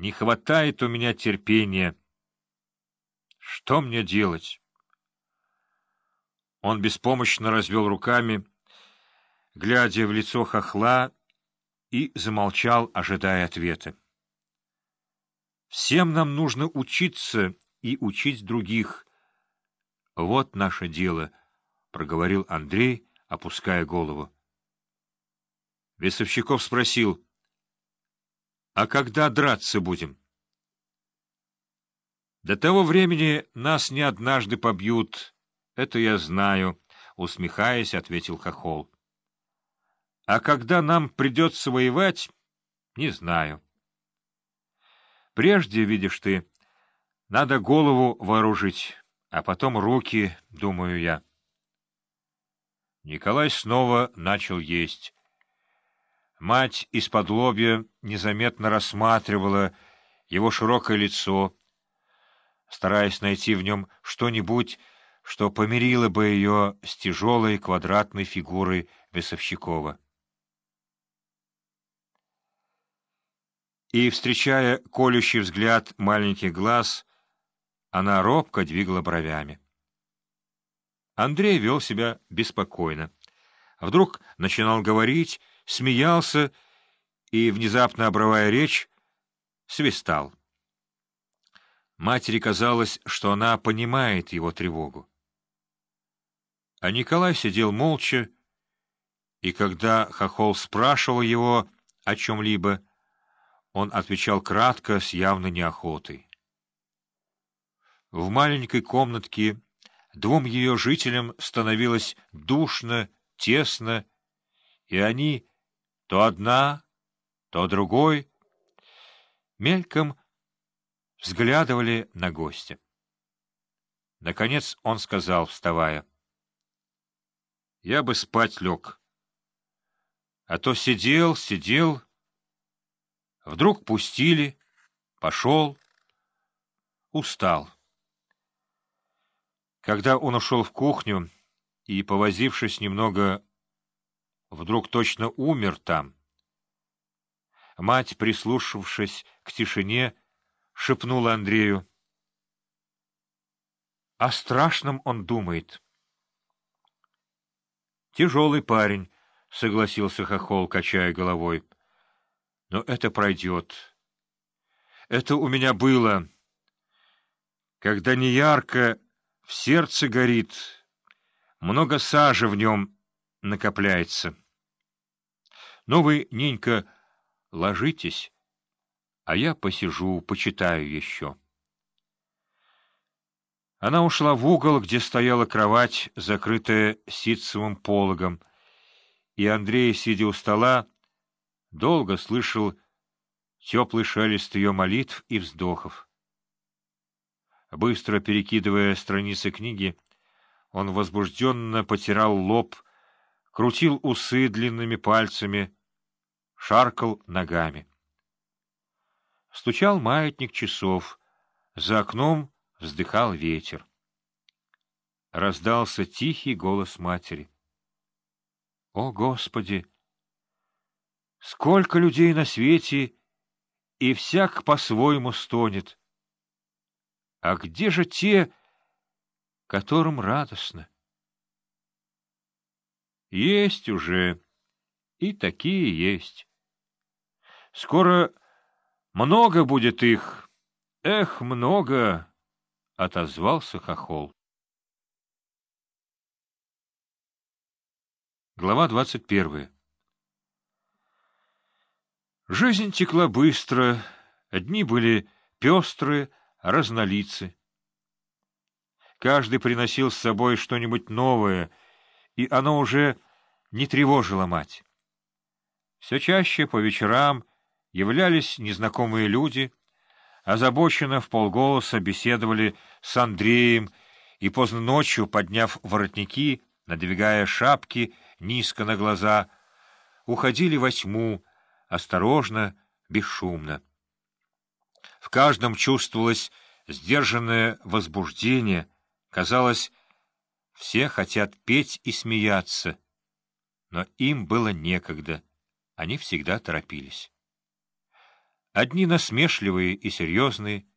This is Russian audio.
Не хватает у меня терпения. Что мне делать? Он беспомощно развел руками, глядя в лицо хохла, и замолчал, ожидая ответа. Всем нам нужно учиться и учить других. Вот наше дело, — проговорил Андрей, опуская голову. Весовщиков спросил, — А когда драться будем? — До того времени нас не однажды побьют, это я знаю, — усмехаясь, ответил Хохол. — А когда нам придется воевать, не знаю. Прежде, видишь ты, надо голову вооружить, а потом руки, думаю я. Николай снова начал есть. Мать из-под лобья незаметно рассматривала его широкое лицо, стараясь найти в нем что-нибудь, что помирило бы ее с тяжелой квадратной фигурой Весовщикова. И, встречая колющий взгляд маленьких глаз, она робко двигала бровями. Андрей вел себя беспокойно. Вдруг начинал говорить, смеялся и, внезапно обрывая речь, свистал. Матери казалось, что она понимает его тревогу. А Николай сидел молча, и когда Хохол спрашивал его о чем-либо, он отвечал кратко, с явной неохотой. В маленькой комнатке двум ее жителям становилось душно, тесно, и они то одна, то другой, мельком взглядывали на гостя. Наконец он сказал, вставая, — Я бы спать лег. А то сидел, сидел, вдруг пустили, пошел, устал. Когда он ушел в кухню и, повозившись немного, вдруг точно умер там. Мать, прислушавшись к тишине, шепнула Андрею. — О страшном он думает. — Тяжелый парень, — согласился Хохол, качая головой. — Но это пройдет. Это у меня было. Когда не ярко, в сердце горит, много сажи в нем накопляется. Ну вы, Ненька, ложитесь, а я посижу, почитаю еще. Она ушла в угол, где стояла кровать, закрытая ситцевым пологом, и Андрей, сидя у стола, долго слышал теплый шелест ее молитв и вздохов. Быстро перекидывая страницы книги, он возбужденно потирал лоб, крутил усы длинными пальцами, шаркал ногами. Стучал маятник часов, за окном вздыхал ветер. Раздался тихий голос матери. — О, Господи! Сколько людей на свете, и всяк по-своему стонет! А где же те, которым радостно? Есть уже, и такие есть. Скоро много будет их. Эх, много! — отозвался Хохол. Глава двадцать первая Жизнь текла быстро, дни были пестрые, разнолицы. Каждый приносил с собой что-нибудь новое, и оно уже не тревожило мать. Все чаще по вечерам являлись незнакомые люди, озабоченно в полголоса беседовали с Андреем и поздно ночью, подняв воротники, надвигая шапки низко на глаза, уходили во тьму, осторожно, бесшумно. В каждом чувствовалось сдержанное возбуждение, казалось, все хотят петь и смеяться, но им было некогда, они всегда торопились. Одни насмешливые и серьезные,